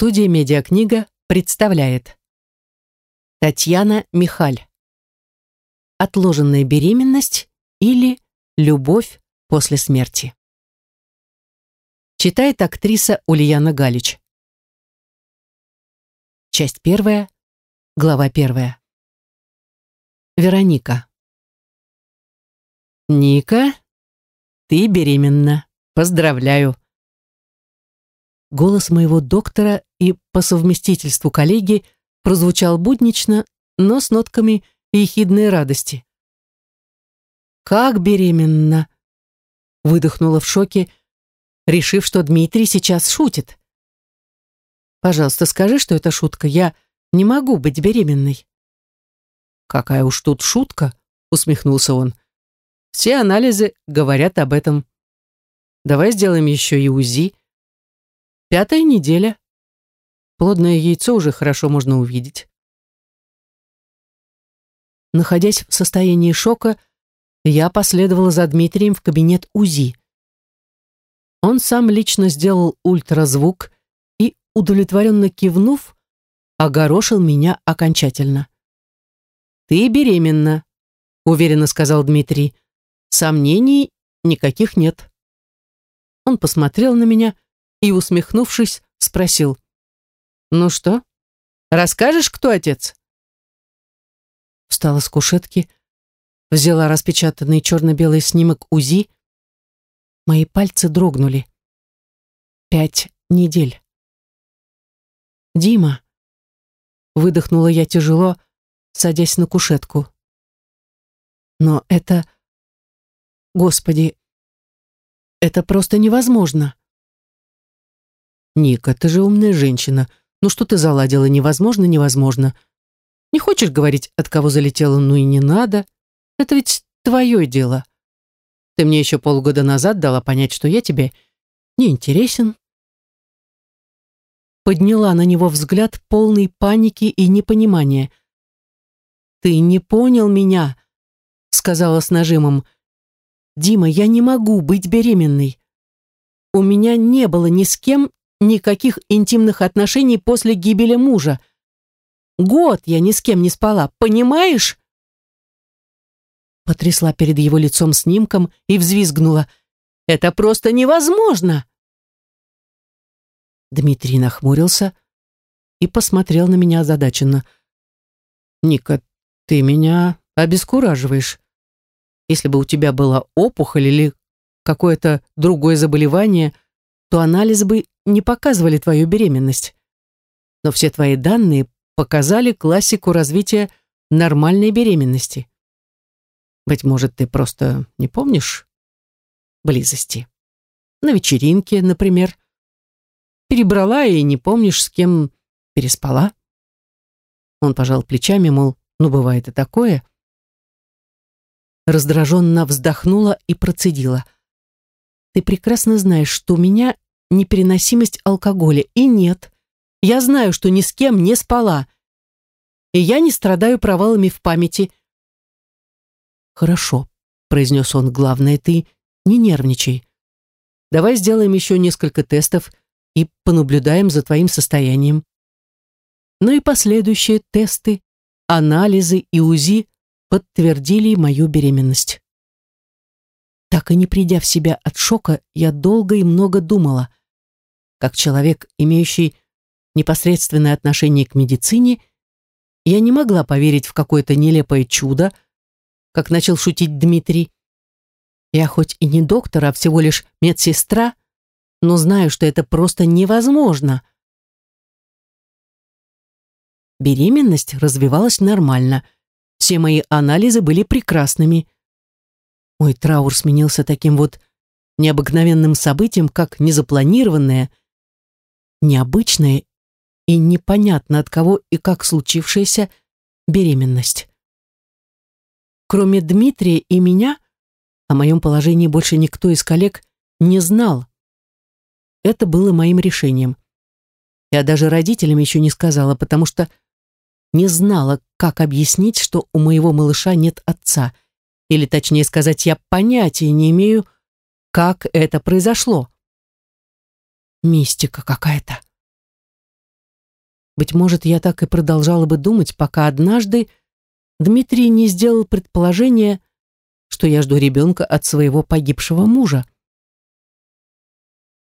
Студия «Медиакнига» представляет. Татьяна Михаль. Отложенная беременность или любовь после смерти. Читает актриса Ульяна Галич. Часть первая, глава первая. Вероника. Ника, ты беременна. Поздравляю. Голос моего доктора и по совместительству коллеги прозвучал буднично, но с нотками ехидной радости. «Как беременна!» выдохнула в шоке, решив, что Дмитрий сейчас шутит. «Пожалуйста, скажи, что это шутка. Я не могу быть беременной». «Какая уж тут шутка!» усмехнулся он. «Все анализы говорят об этом. Давай сделаем еще и УЗИ. Пятая неделя. Плодное яйцо уже хорошо можно увидеть. Находясь в состоянии шока, я последовала за Дмитрием в кабинет УЗИ. Он сам лично сделал ультразвук и, удовлетворенно кивнув, огорошил меня окончательно. «Ты беременна», — уверенно сказал Дмитрий. «Сомнений никаких нет». Он посмотрел на меня и, усмехнувшись, спросил. «Ну что, расскажешь, кто отец?» Встала с кушетки, взяла распечатанный черно-белый снимок УЗИ. Мои пальцы дрогнули. Пять недель. «Дима!» Выдохнула я тяжело, садясь на кушетку. «Но это... Господи, это просто невозможно!» «Ника, ты же умная женщина. Ну что ты заладила? Невозможно, невозможно. Не хочешь говорить, от кого залетела? Ну и не надо. Это ведь твое дело. Ты мне еще полгода назад дала понять, что я тебе не интересен». Подняла на него взгляд полный паники и непонимания. «Ты не понял меня», — сказала с нажимом. «Дима, я не могу быть беременной. У меня не было ни с кем никаких интимных отношений после гибели мужа. Год я ни с кем не спала, понимаешь? Потрясла перед его лицом снимком и взвизгнула. Это просто невозможно! Дмитрий нахмурился и посмотрел на меня озадаченно. «Ника, ты меня обескураживаешь. Если бы у тебя была опухоль или какое-то другое заболевание, то анализ бы не показывали твою беременность. Но все твои данные показали классику развития нормальной беременности. Быть может, ты просто не помнишь близости. На вечеринке, например. Перебрала и не помнишь, с кем переспала. Он пожал плечами, мол, ну бывает и такое. Раздраженно вздохнула и процедила. Ты прекрасно знаешь, что у меня непереносимость алкоголя. И нет, я знаю, что ни с кем не спала. И я не страдаю провалами в памяти. Хорошо, произнес он, главное, ты не нервничай. Давай сделаем еще несколько тестов и понаблюдаем за твоим состоянием. Ну и последующие тесты, анализы и УЗИ подтвердили мою беременность. Так и не придя в себя от шока, я долго и много думала. Как человек, имеющий непосредственное отношение к медицине, я не могла поверить в какое-то нелепое чудо, как начал шутить Дмитрий. Я хоть и не доктор, а всего лишь медсестра, но знаю, что это просто невозможно. Беременность развивалась нормально. Все мои анализы были прекрасными. Мой траур сменился таким вот необыкновенным событием, как незапланированное, необычное и непонятно от кого и как случившаяся беременность. Кроме Дмитрия и меня, о моем положении больше никто из коллег не знал. Это было моим решением. Я даже родителям еще не сказала, потому что не знала, как объяснить, что у моего малыша нет отца. Или, точнее сказать, я понятия не имею, как это произошло. Мистика какая-то. Быть может, я так и продолжала бы думать, пока однажды Дмитрий не сделал предположение, что я жду ребенка от своего погибшего мужа.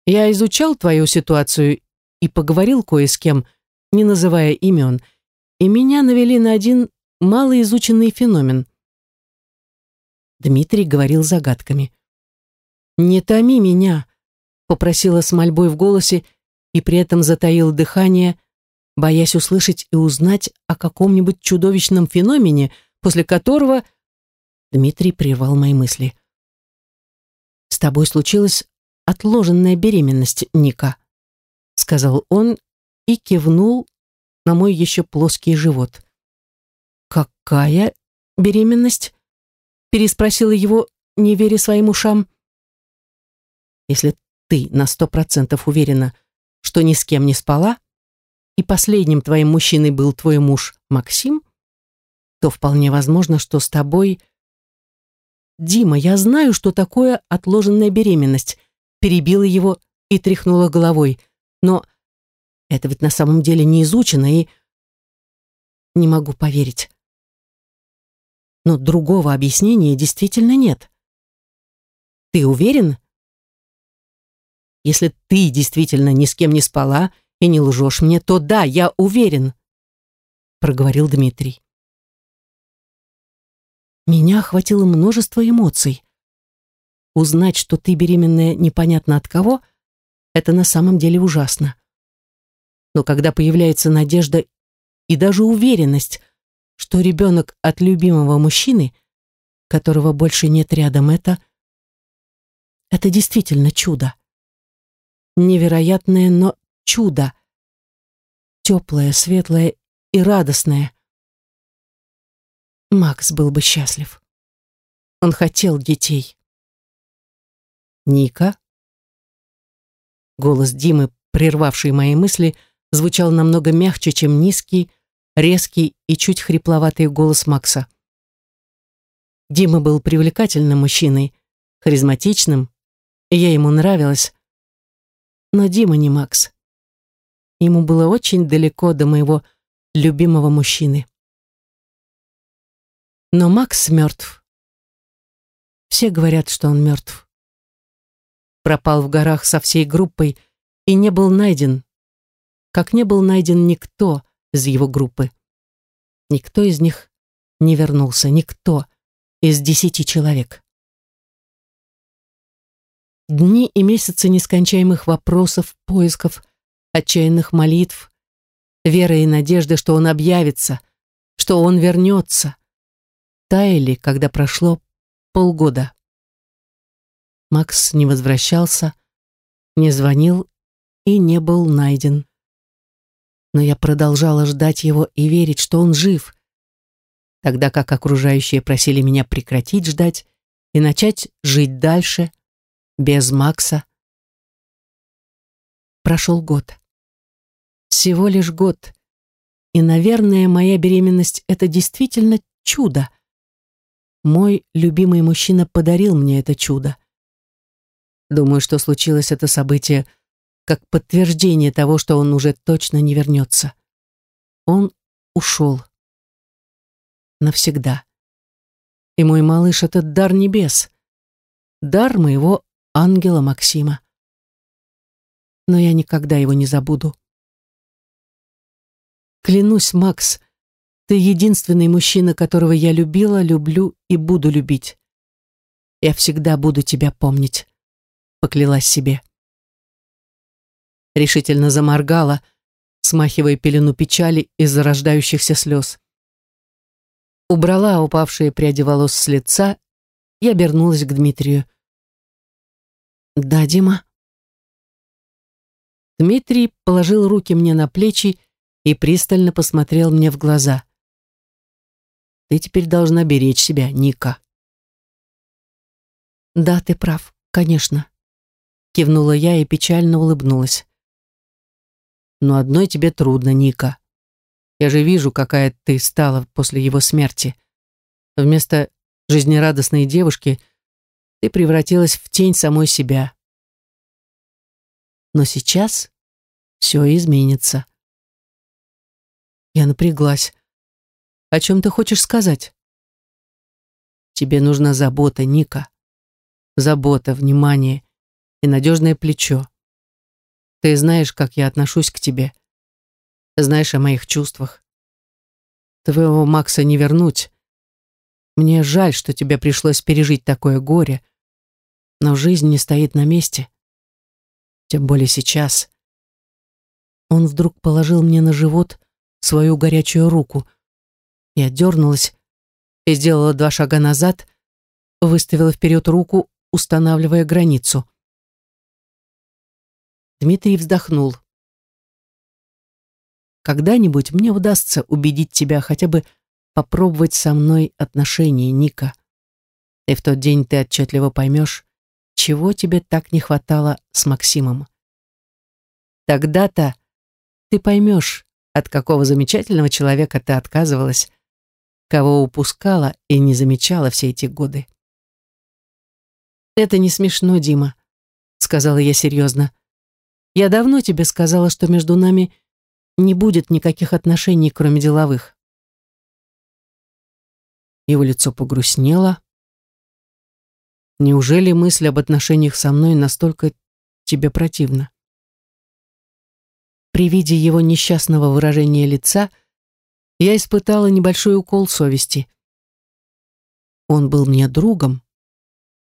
Я изучал твою ситуацию и поговорил кое с кем, не называя имен, и меня навели на один малоизученный феномен. Дмитрий говорил загадками. «Не томи меня», — попросила с мольбой в голосе и при этом затаил дыхание, боясь услышать и узнать о каком-нибудь чудовищном феномене, после которого Дмитрий прервал мои мысли. «С тобой случилась отложенная беременность, Ника», сказал он и кивнул на мой еще плоский живот. «Какая беременность?» Переспросила его, не веря своим ушам. «Если ты на сто процентов уверена, что ни с кем не спала, и последним твоим мужчиной был твой муж Максим, то вполне возможно, что с тобой... Дима, я знаю, что такое отложенная беременность, перебила его и тряхнула головой, но это ведь на самом деле не изучено и... Не могу поверить. Но другого объяснения действительно нет. Ты уверен? Если ты действительно ни с кем не спала и не лжешь мне, то да, я уверен, проговорил Дмитрий. Меня охватило множество эмоций. Узнать, что ты беременная непонятно от кого, это на самом деле ужасно. Но когда появляется надежда и даже уверенность, что ребенок от любимого мужчины, которого больше нет рядом, это... Это действительно чудо. Невероятное, но чудо. Теплое, светлое и радостное. Макс был бы счастлив. Он хотел детей. Ника? Голос Димы, прервавший мои мысли, звучал намного мягче, чем низкий, резкий и чуть хрипловатый голос Макса. Дима был привлекательным мужчиной, харизматичным, и я ему нравилась. Но Дима не Макс. Ему было очень далеко до моего любимого мужчины. Но Макс мертв. Все говорят, что он мертв. Пропал в горах со всей группой и не был найден, как не был найден никто, из его группы. Никто из них не вернулся, никто из десяти человек. Дни и месяцы нескончаемых вопросов, поисков, отчаянных молитв, веры и надежды, что он объявится, что он вернется, таяли, когда прошло полгода. Макс не возвращался, не звонил и не был найден но я продолжала ждать его и верить, что он жив, тогда как окружающие просили меня прекратить ждать и начать жить дальше, без Макса. Прошел год. Всего лишь год. И, наверное, моя беременность — это действительно чудо. Мой любимый мужчина подарил мне это чудо. Думаю, что случилось это событие — как подтверждение того, что он уже точно не вернется. Он ушел. Навсегда. И мой малыш — это дар небес. Дар моего ангела Максима. Но я никогда его не забуду. Клянусь, Макс, ты единственный мужчина, которого я любила, люблю и буду любить. Я всегда буду тебя помнить, поклялась себе решительно заморгала, смахивая пелену печали из зарождающихся слез. Убрала упавшие пряди волос с лица и обернулась к Дмитрию. «Да, Дима?» Дмитрий положил руки мне на плечи и пристально посмотрел мне в глаза. «Ты теперь должна беречь себя, Ника». «Да, ты прав, конечно», — кивнула я и печально улыбнулась. Но одной тебе трудно, Ника. Я же вижу, какая ты стала после его смерти. Вместо жизнерадостной девушки ты превратилась в тень самой себя. Но сейчас все изменится. Я напряглась. «О чем ты хочешь сказать?» «Тебе нужна забота, Ника. Забота, внимание и надежное плечо. Ты знаешь, как я отношусь к тебе. Знаешь о моих чувствах. Твоего Макса не вернуть. Мне жаль, что тебе пришлось пережить такое горе, но жизнь не стоит на месте. Тем более сейчас. Он вдруг положил мне на живот свою горячую руку. Я дернулась и сделала два шага назад, выставила вперед руку, устанавливая границу. Дмитрий вздохнул. «Когда-нибудь мне удастся убедить тебя хотя бы попробовать со мной отношения, Ника. И в тот день ты отчетливо поймешь, чего тебе так не хватало с Максимом. Тогда-то ты поймешь, от какого замечательного человека ты отказывалась, кого упускала и не замечала все эти годы. «Это не смешно, Дима», — сказала я серьезно. «Я давно тебе сказала, что между нами не будет никаких отношений, кроме деловых». Его лицо погрустнело. «Неужели мысль об отношениях со мной настолько тебе противна?» При виде его несчастного выражения лица я испытала небольшой укол совести. Он был мне другом.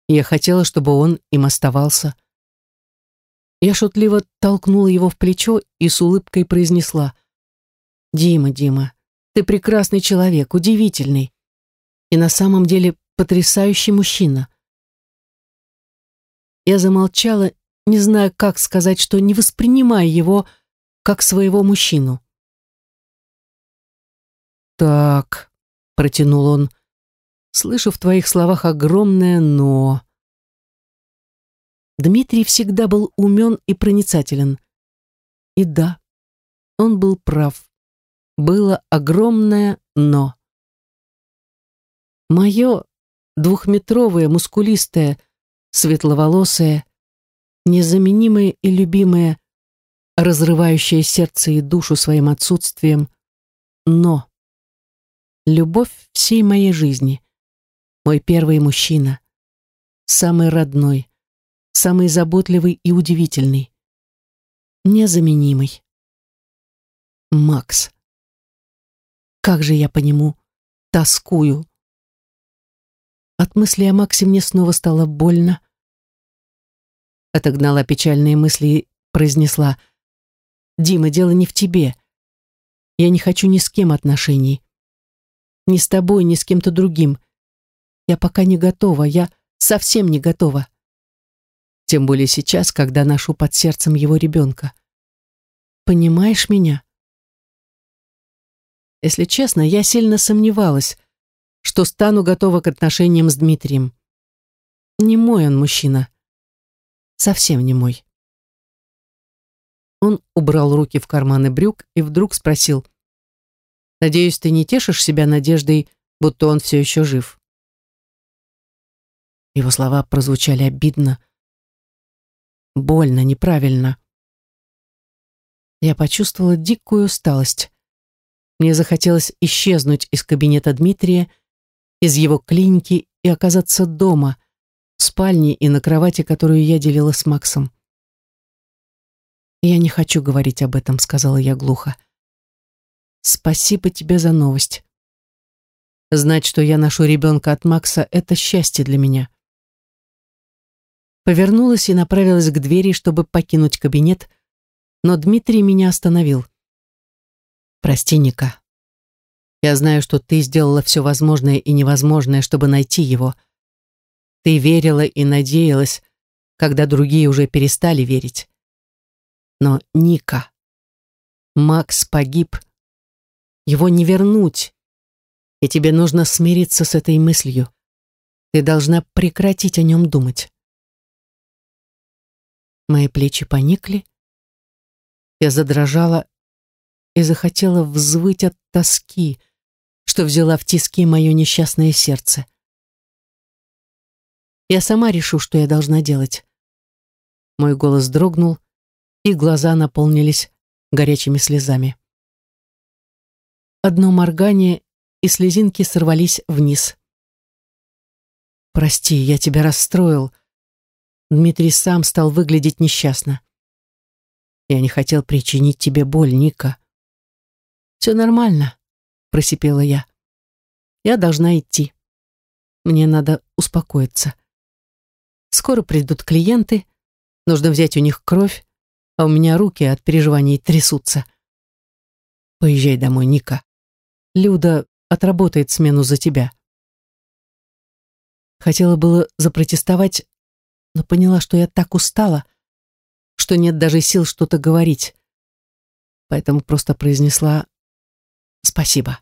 Я хотела, чтобы он им оставался. Я шутливо толкнула его в плечо и с улыбкой произнесла. «Дима, Дима, ты прекрасный человек, удивительный. И на самом деле потрясающий мужчина». Я замолчала, не зная, как сказать, что не воспринимая его как своего мужчину. «Так», — протянул он, — «слышу в твоих словах огромное «но». Дмитрий всегда был умен и проницателен. И да, он был прав. Было огромное «но». Мое двухметровое, мускулистое, светловолосое, незаменимое и любимое разрывающее сердце и душу своим отсутствием, но любовь всей моей жизни, мой первый мужчина, самый родной, самый заботливый и удивительный, незаменимый. Макс. Как же я по нему тоскую. От мысли о Максе мне снова стало больно. Отогнала печальные мысли и произнесла Дима, дело не в тебе. Я не хочу ни с кем отношений. Ни с тобой, ни с кем-то другим. Я пока не готова, я совсем не готова. Тем более сейчас, когда ношу под сердцем его ребенка. Понимаешь меня? Если честно, я сильно сомневалась, что стану готова к отношениям с Дмитрием. Не мой он мужчина. Совсем не мой. Он убрал руки в карманы брюк и вдруг спросил. «Надеюсь, ты не тешишь себя надеждой, будто он все еще жив?» Его слова прозвучали обидно, больно, неправильно. Я почувствовала дикую усталость. Мне захотелось исчезнуть из кабинета Дмитрия, из его клиники и оказаться дома, в спальне и на кровати, которую я делила с Максом. «Я не хочу говорить об этом», — сказала я глухо. «Спасибо тебе за новость. Знать, что я ношу ребенка от Макса, — это счастье для меня». Повернулась и направилась к двери, чтобы покинуть кабинет, но Дмитрий меня остановил. «Прости, Ника. Я знаю, что ты сделала все возможное и невозможное, чтобы найти его. Ты верила и надеялась, когда другие уже перестали верить. Но Ника... Макс погиб. Его не вернуть. И тебе нужно смириться с этой мыслью. Ты должна прекратить о нем думать. Мои плечи поникли. Я задрожала и захотела взвыть от тоски, что взяла в тиски мое несчастное сердце. Я сама решу, что я должна делать. Мой голос дрогнул, и глаза наполнились горячими слезами. одно моргание, и слезинки сорвались вниз. «Прости, я тебя расстроил». Дмитрий сам стал выглядеть несчастно. «Я не хотел причинить тебе боль, Ника». «Все нормально», — просипела я. «Я должна идти. Мне надо успокоиться. Скоро придут клиенты, нужно взять у них кровь, а у меня руки от переживаний трясутся. Поезжай домой, Ника. Люда отработает смену за тебя. Хотела было запротестовать, но поняла, что я так устала, что нет даже сил что-то говорить. Поэтому просто произнесла «спасибо».